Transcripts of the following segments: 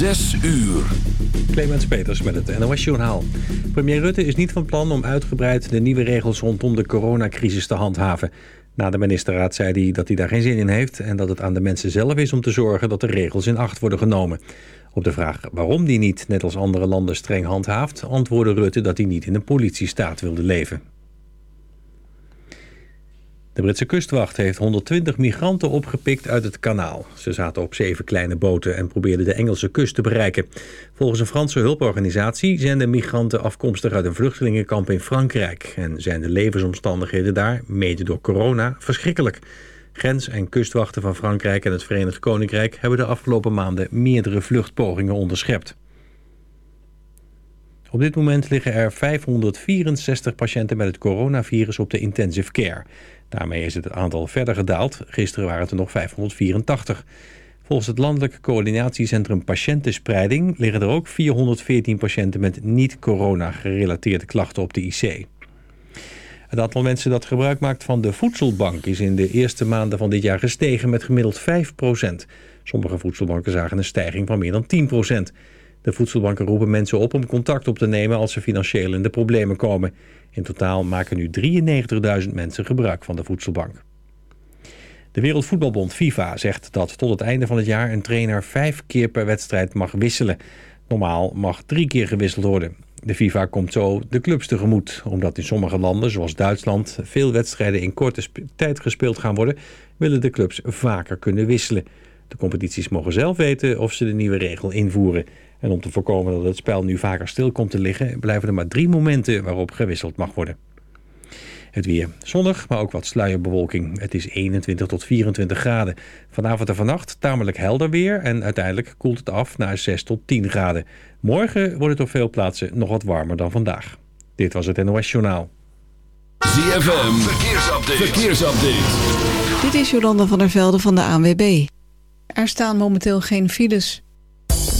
Zes uur. Clemens Peters met het NOS Journaal. Premier Rutte is niet van plan om uitgebreid de nieuwe regels rondom de coronacrisis te handhaven. Na de ministerraad zei hij dat hij daar geen zin in heeft... en dat het aan de mensen zelf is om te zorgen dat de regels in acht worden genomen. Op de vraag waarom die niet, net als andere landen, streng handhaaft... antwoordde Rutte dat hij niet in een politiestaat wilde leven. De Britse kustwacht heeft 120 migranten opgepikt uit het kanaal. Ze zaten op zeven kleine boten en probeerden de Engelse kust te bereiken. Volgens een Franse hulporganisatie zijn de migranten afkomstig uit een vluchtelingenkamp in Frankrijk... en zijn de levensomstandigheden daar, mede door corona, verschrikkelijk. Grens- en kustwachten van Frankrijk en het Verenigd Koninkrijk... hebben de afgelopen maanden meerdere vluchtpogingen onderschept. Op dit moment liggen er 564 patiënten met het coronavirus op de intensive care. Daarmee is het aantal verder gedaald. Gisteren waren het er nog 584. Volgens het Landelijk Coördinatiecentrum Patiëntenspreiding... liggen er ook 414 patiënten met niet-corona-gerelateerde klachten op de IC. Het aantal mensen dat gebruik maakt van de voedselbank... is in de eerste maanden van dit jaar gestegen met gemiddeld 5% Sommige voedselbanken zagen een stijging van meer dan 10 De voedselbanken roepen mensen op om contact op te nemen... als ze financieel in de problemen komen... In totaal maken nu 93.000 mensen gebruik van de voedselbank. De Wereldvoetbalbond FIFA zegt dat tot het einde van het jaar een trainer vijf keer per wedstrijd mag wisselen. Normaal mag drie keer gewisseld worden. De FIFA komt zo de clubs tegemoet. Omdat in sommige landen, zoals Duitsland, veel wedstrijden in korte tijd gespeeld gaan worden, willen de clubs vaker kunnen wisselen. De competities mogen zelf weten of ze de nieuwe regel invoeren. En om te voorkomen dat het spel nu vaker stil komt te liggen... blijven er maar drie momenten waarop gewisseld mag worden. Het weer zonnig, maar ook wat sluierbewolking. Het is 21 tot 24 graden. Vanavond en vannacht tamelijk helder weer... en uiteindelijk koelt het af naar 6 tot 10 graden. Morgen wordt het op veel plaatsen nog wat warmer dan vandaag. Dit was het NOS Journaal. ZFM, verkeersupdate. verkeersupdate. Dit is Jolanda van der Velde van de ANWB. Er staan momenteel geen files...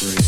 We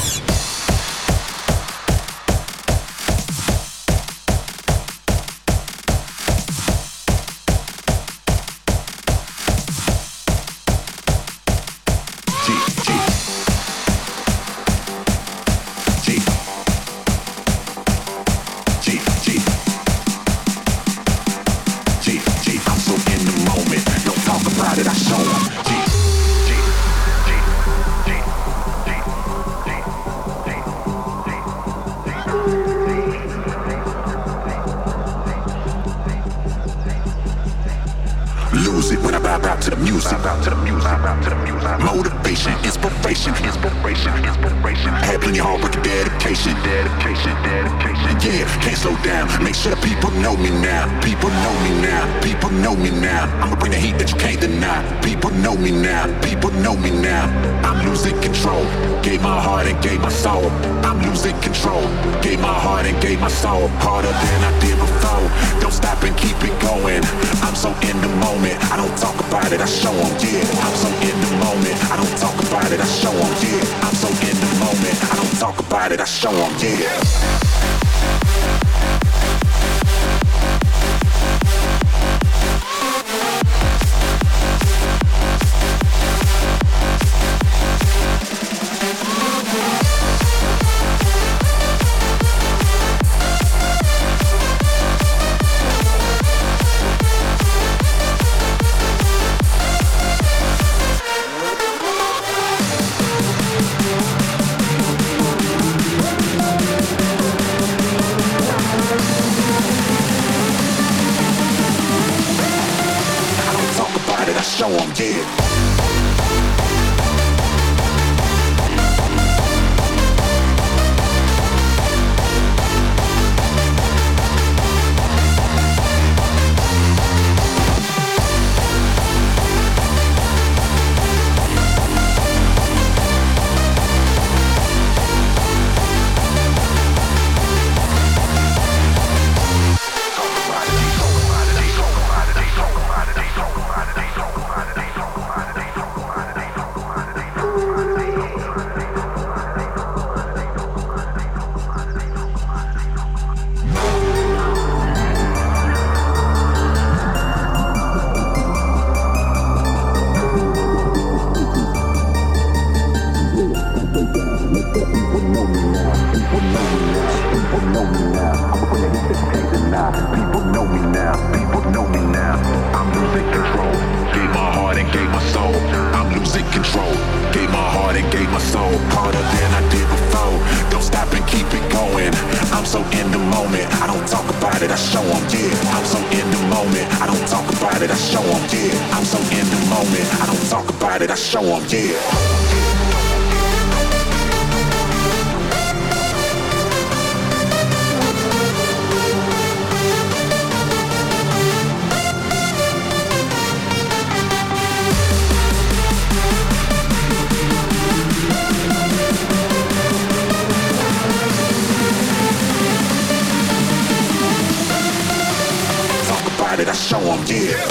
about it, I show them, yeah. I'm so in the moment. I don't talk about it, I show them, yeah. show them, yeah. I'm so in the moment, I don't talk about it, I show them, yeah. I'm so in the moment, I don't talk about it, I show them, yeah. walked in.